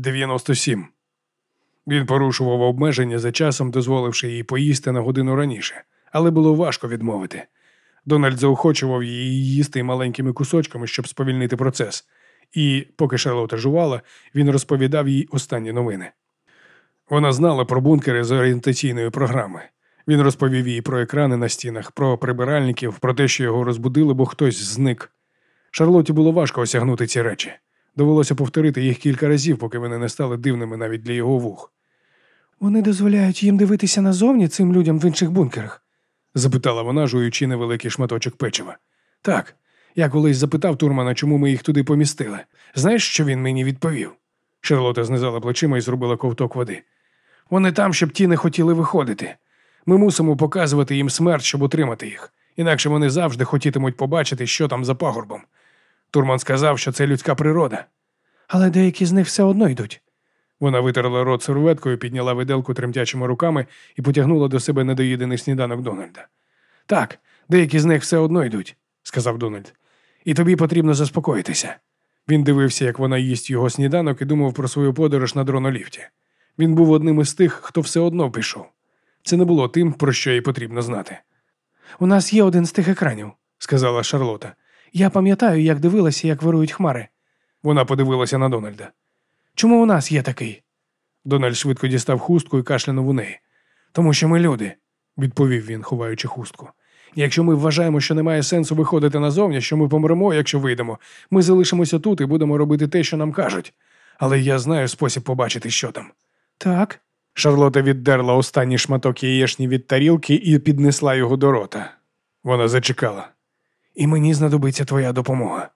97. Він порушував обмеження за часом, дозволивши їй поїсти на годину раніше, але було важко відмовити. Дональд заохочував її їсти маленькими кусочками, щоб сповільнити процес. І, поки Шарлота жувала, він розповідав їй останні новини. Вона знала про бункери з орієнтаційної програми. Він розповів їй про екрани на стінах, про прибиральників, про те, що його розбудили, бо хтось зник. Шарлоті було важко осягнути ці речі. Довелося повторити їх кілька разів, поки вони не стали дивними навіть для його вух. Вони дозволяють їм дивитися назовні цим людям в інших бункерах? запитала вона, жуючи невеликий шматочок печива. Так, я колись запитав Турмана, чому ми їх туди помістили. Знаєш, що він мені відповів? Шарлота знизала плечима і зробила ковток води. Вони там, щоб ті не хотіли виходити. Ми мусимо показувати їм смерть, щоб утримати їх, інакше вони завжди хотітимуть побачити, що там за пагорбом. Турман сказав, що це людська природа. Але деякі з них все одно йдуть. Вона витерла рот серветкою, підняла виделку тремтячими руками і потягнула до себе недоїдений сніданок Дональда. Так, деякі з них все одно йдуть, сказав Дональд. І тобі потрібно заспокоїтися. Він дивився, як вона їсть його сніданок і думав про свою подорож на дроноліфті. Він був одним із тих, хто все одно пішов. Це не було тим, про що їй потрібно знати. У нас є один з тих екранів, сказала Шарлота. Я пам'ятаю, як дивилася, як вирують хмари. Вона подивилася на Дональда. Чому у нас є такий? Дональд швидко дістав хустку і кашлянув у неї. Тому що ми люди, відповів він, ховаючи хустку. Якщо ми вважаємо, що немає сенсу виходити назовні, що ми помремо, якщо вийдемо, ми залишимося тут і будемо робити те, що нам кажуть. Але я знаю спосіб побачити, що там. Так. Шарлота віддерла останній шматок яєшні від тарілки і піднесла його до рота. Вона зачекала. І мені знадобиться твоя допомога.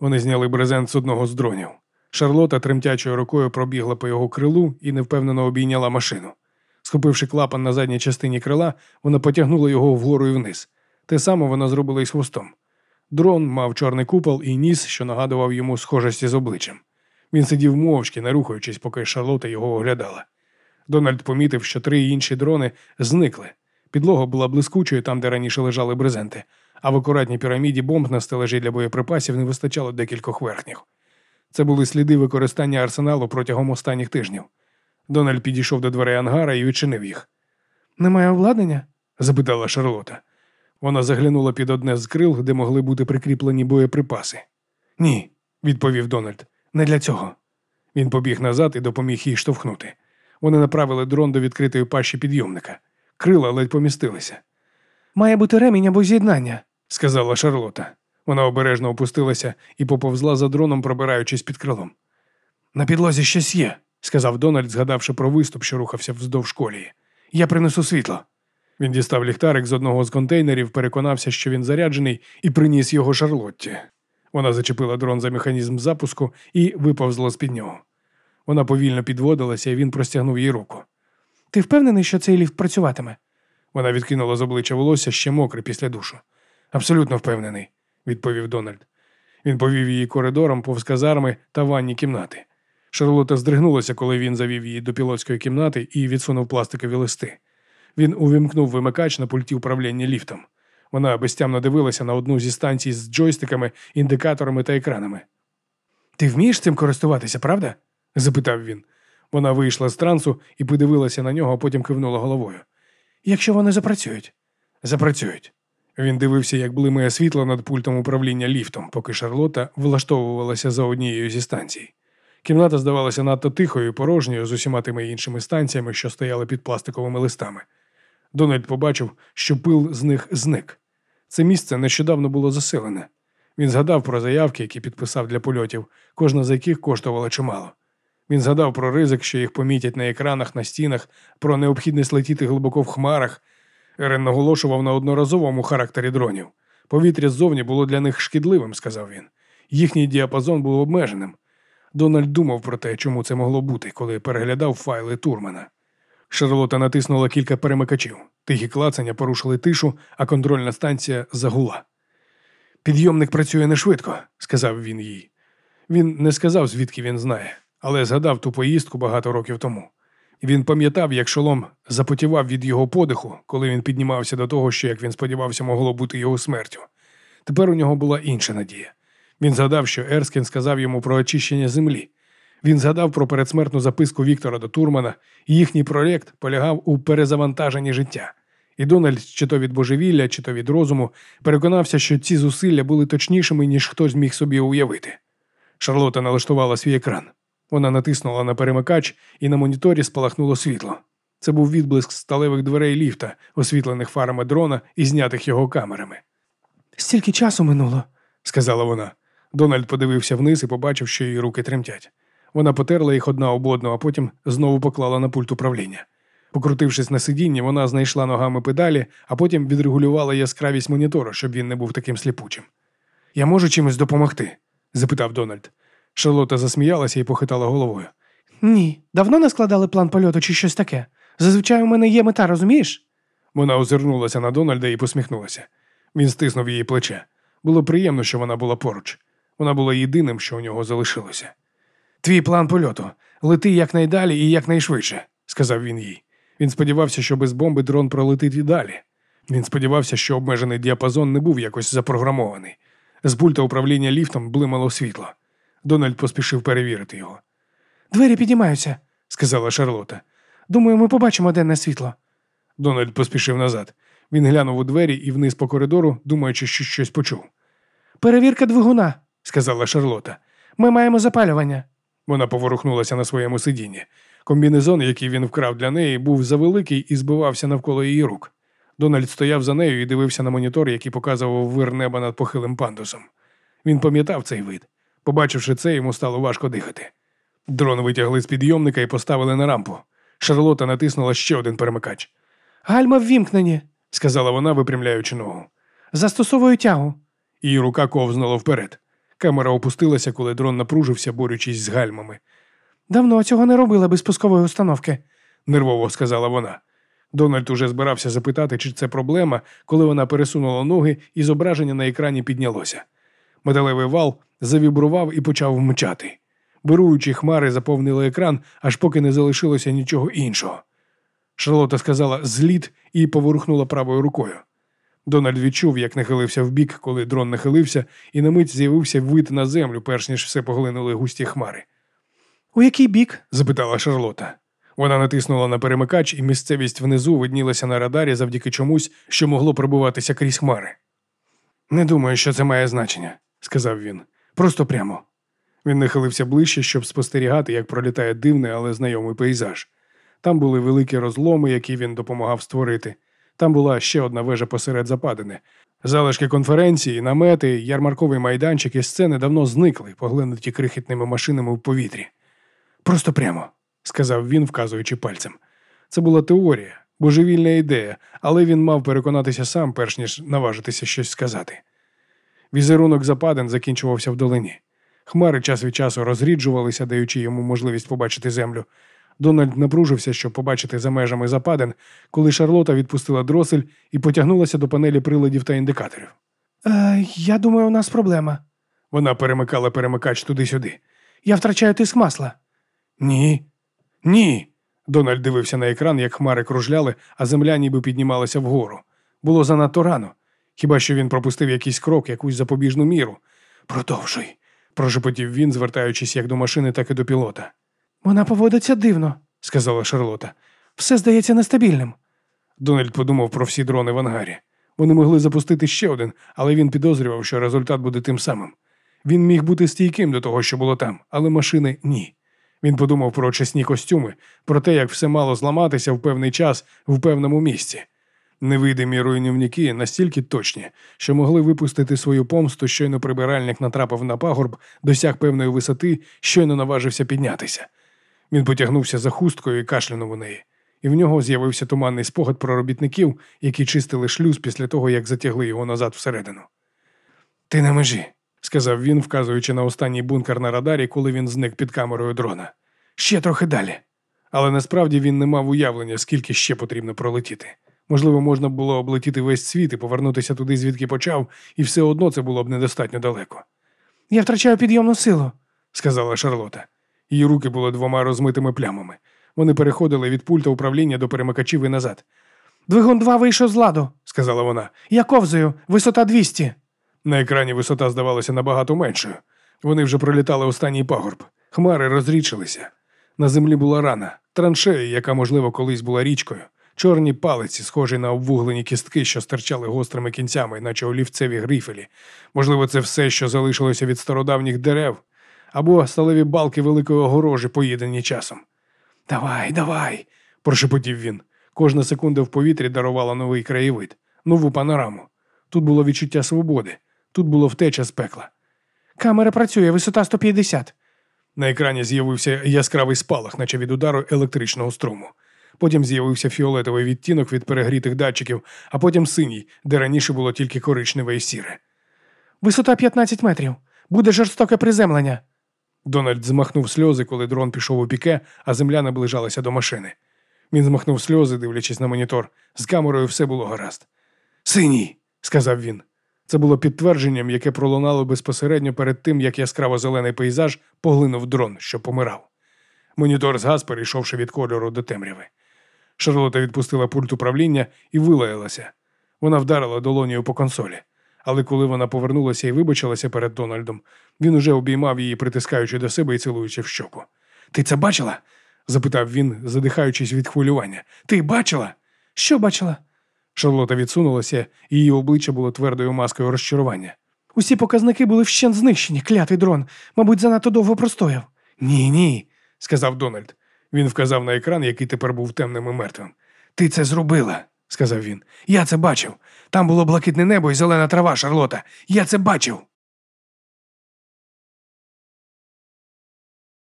Вони зняли брезент з одного з дронів. Шарлота тремтячою рукою пробігла по його крилу і невпевнено обійняла машину. Схопивши клапан на задній частині крила, вона потягнула його вгору і вниз. Те саме вона зробила із хвостом. Дрон мав чорний купол і ніс, що нагадував йому схожості з обличчям. Він сидів мовчки, не рухаючись, поки Шарлота його оглядала. Дональд помітив, що три інші дрони зникли. Підлога була блискучою там, де раніше лежали брезенти, а в акуратній піраміді бомб на стележі для боєприпасів не вистачало декількох верхніх. Це були сліди використання арсеналу протягом останніх тижнів. Дональд підійшов до дверей ангара і відчинив їх. Немає обладнання? запитала Шарлота. Вона заглянула під одне з крил, де могли бути прикріплені боєприпаси. Ні, відповів Дональд. Не для цього. Він побіг назад і допоміг їй штовхнути. Вони направили дрон до відкритої пащі підйомника. Крила ледь помістилися. Має бути ремінь або з'єднання, сказала Шарлота. Вона обережно опустилася і поповзла за дроном, пробираючись під крилом. На підлозі щось є, сказав Дональд, згадавши про виступ, що рухався вздовж колії. Я принесу світло. Він дістав ліхтарик з одного з контейнерів, переконався, що він заряджений, і приніс його Шарлотті. Вона зачепила дрон за механізм запуску і виповзла з під нього. Вона повільно підводилася, і він простягнув їй руку. Ти впевнений, що цей ліфт працюватиме? Вона відкинула з обличчя волосся ще мокре після душу. Абсолютно впевнений, відповів Дональд. Він повів її коридором повз казарми та ванні кімнати. Шарлота здригнулася, коли він завів її до пілотської кімнати і відсунув пластикові листи. Він увімкнув вимикач на пульті управління ліфтом. Вона безтямно дивилася на одну зі станцій з джойстиками, індикаторами та екранами. Ти вмієш цим користуватися, правда? запитав він. Вона вийшла з трансу і подивилася на нього, а потім кивнула головою. Якщо вони запрацюють, запрацюють. Він дивився, як блимає світло над пультом управління ліфтом, поки Шарлота влаштовувалася за однією зі станцій. Кімната здавалася надто тихою і порожньою з усіма тими іншими станціями, що стояли під пластиковими листами. Дональд побачив, що пил з них зник. Це місце нещодавно було заселене. Він згадав про заявки, які підписав для польотів, кожна з яких коштувала чимало. Він згадав про ризик, що їх помітять на екранах, на стінах, про необхідність летіти глибоко в хмарах. Ерен наголошував на одноразовому характері дронів. Повітря ззовні було для них шкідливим, сказав він. Їхній діапазон був обмеженим. Дональд думав про те, чому це могло бути, коли переглядав файли Турмана. Шарлота натиснула кілька перемикачів. Тихі клацання порушили тишу, а контрольна станція загула. Підйомник працює не швидко, сказав він їй. Він не сказав, звідки він знає, але згадав ту поїздку багато років тому. Він пам'ятав, як шолом запотівав від його подиху, коли він піднімався до того, що, як він сподівався, могло бути його смертю. Тепер у нього була інша надія. Він згадав, що Ерскін сказав йому про очищення землі. Він згадав про передсмертну записку Віктора до Турмана, і їхній проєкт полягав у перезавантаженні життя. І Дональд, чи то від божевілля, чи то від розуму, переконався, що ці зусилля були точнішими, ніж хтось міг собі уявити. Шарлота налаштувала свій екран. Вона натиснула на перемикач, і на моніторі спалахнуло світло. Це був відблиск сталевих дверей ліфта, освітлених фарами дрона і знятих його камерами. Стільки часу минуло. сказала вона. Дональд подивився вниз і побачив, що її руки тремтять. Вона потерла їх одна об одну, а потім знову поклала на пульт управління. Покрутившись на сидінні, вона знайшла ногами педалі, а потім відрегулювала яскравість монітора, щоб він не був таким сліпучим. Я можу чимось допомогти? запитав Дональд. Шарлота засміялася і похитала головою. Ні. Давно не складали план польоту чи щось таке. Зазвичай у мене є мета, розумієш? Вона озирнулася на Дональда і посміхнулася. Він стиснув її плече. Було приємно, що вона була поруч. Вона була єдиним, що у нього залишилося. Твій план польоту лети якнайдалі і якнайшвидше, сказав він їй. Він сподівався, що без бомби дрон пролетить і далі. Він сподівався, що обмежений діапазон не був якось запрограмований. З пульта управління ліфтом блимало світло. Дональд поспішив перевірити його. Двері підіймаються, сказала Шарлота. Думаю, ми побачимо денне світло. Дональд поспішив назад. Він глянув у двері і вниз по коридору, думаючи, що щось почув. Перевірка двигуна, сказала Шарлота. Ми маємо запалювання. Вона поворухнулася на своєму сидінні. Комбінезон, який він вкрав для неї, був завеликий і збивався навколо її рук. Дональд стояв за нею і дивився на монітор, який показував вир неба над похилим пандусом. Він пам'ятав цей вид. Побачивши це, йому стало важко дихати. Дрон витягли з підйомника і поставили на рампу. Шарлота натиснула ще один перемикач. Гальма ввімкнені, сказала вона, випрямляючи ногу. Застосовую тягу. Її рука ковзнула вперед. Камера опустилася, коли дрон напружився, борючись з гальмами. Давно цього не робила без пускової установки. нервово сказала вона. Дональд уже збирався запитати, чи це проблема, коли вона пересунула ноги, і зображення на екрані піднялося. Металевий вал завібрував і почав мчати. Бируючі хмари заповнили екран, аж поки не залишилося нічого іншого. Шарлота сказала зліт і поворухнула правою рукою. Дональд відчув, як нахилився вбік, коли дрон нахилився, і на мить з'явився вид на землю, перш ніж все поглинули густі хмари. У який бік? запитала Шарлота. Вона натиснула на перемикач, і місцевість внизу виднілася на радарі завдяки чомусь, що могло пробуватися крізь хмари. Не думаю, що це має значення, сказав він. Просто прямо. Він нахилився ближче, щоб спостерігати, як пролітає дивний, але знайомий пейзаж. Там були великі розломи, які він допомагав створити. Там була ще одна вежа посеред западини. Залишки конференції, намети, ярмарковий майданчик і сцени давно зникли, поглинуті крихітними машинами в повітрі. Просто прямо, сказав він, вказуючи пальцем. Це була теорія, божевільна ідея, але він мав переконатися сам, перш ніж наважитися щось сказати. Візерунок западин закінчувався в долині. Хмари час від часу розріджувалися, даючи йому можливість побачити землю. Дональд напружився, щоб побачити за межами западин, коли Шарлота відпустила дросель і потягнулася до панелі приладів та індикаторів. Е, я думаю, у нас проблема. Вона перемикала перемикач туди-сюди. Я втрачаю тиск масла. Ні. Ні. Дональд дивився на екран, як хмари кружляли, а земля ніби піднімалася вгору. Було занадто рано. Хіба що він пропустив якийсь крок, якусь запобіжну міру. Продовжуй, прошепотів він, звертаючись як до машини, так і до пілота. Вона поводиться дивно, сказала Шарлота. Все здається нестабільним. Дональд подумав про всі дрони в ангарі. Вони могли запустити ще один, але він підозрював, що результат буде тим самим. Він міг бути стійким до того, що було там, але машини ні. Він подумав про чесні костюми, про те, як все мало зламатися в певний час в певному місці. Невидимі руйнівники настільки точні, що могли випустити свою помсту, щойно прибиральник натрапив на пагорб, досяг певної висоти, щойно наважився піднятися. Він потягнувся за хусткою і кашлянув у неї, і в нього з'явився туманний спогад про робітників, які чистили шлюз після того, як затягли його назад всередину. Ти на межі, сказав він, вказуючи на останній бункер на радарі, коли він зник під камерою дрона. Ще трохи далі. Але насправді він не мав уявлення, скільки ще потрібно пролетіти. Можливо, можна було облетіти весь світ і повернутися туди, звідки почав, і все одно це було б недостатньо далеко. Я втрачаю підйомну силу, сказала Шарлота. Її руки були двома розмитими плямами. Вони переходили від пульта управління до перемикачів і назад. Двигун 2 вийшов з ладу, сказала вона. Я ковзаю, висота 200. На екрані висота здавалася набагато меншою. Вони вже пролітали останній пагорб. Хмари розрічилися. На землі була рана, траншея, яка, можливо, колись була річкою, чорні палиці, схожі на обвуглені кістки, що стирчали гострими кінцями, наче олівцеві грифелі. Можливо, це все, що залишилося від стародавніх дерев, або сталеві балки великої огорожі, поїдені часом. Давай, давай, прошепотів він. Кожна секунда в повітрі дарувала новий краєвид, нову панораму. Тут було відчуття свободи, тут було втеча з пекла. Камера працює, висота 150. На екрані з'явився яскравий спалах, наче від удару електричного струму. Потім з'явився фіолетовий відтінок від перегрітих датчиків, а потім синій, де раніше було тільки коричневе і сіре. Висота 15 метрів. Буде жорстоке приземлення. Дональд змахнув сльози, коли дрон пішов у піке, а земля наближалася до машини. Він змахнув сльози, дивлячись на монітор. З камерою все було гаразд. Синій, сказав він. Це було підтвердженням, яке пролунало безпосередньо перед тим, як яскраво зелений пейзаж поглинув дрон, що помирав. Монітор згас, перейшовши від кольору до темряви. Шарлота відпустила пульт управління і вилаялася. Вона вдарила долонію по консолі. Але коли вона повернулася і вибачилася перед Дональдом, він уже обіймав її, притискаючи до себе і цілуючи в щоку. Ти це бачила? запитав він, задихаючись від хвилювання. Ти бачила? Що бачила? Шарлота відсунулася, і її обличчя було твердою маскою розчарування. Усі показники були вщент знищені, клятий дрон. Мабуть, занадто довго простояв. Ні, ні, сказав Дональд. Він вказав на екран, який тепер був темним і мертвим. Ти це зробила, сказав він. Я це бачив. Там було блакитне небо і зелена трава, Шарлота. Я це бачив.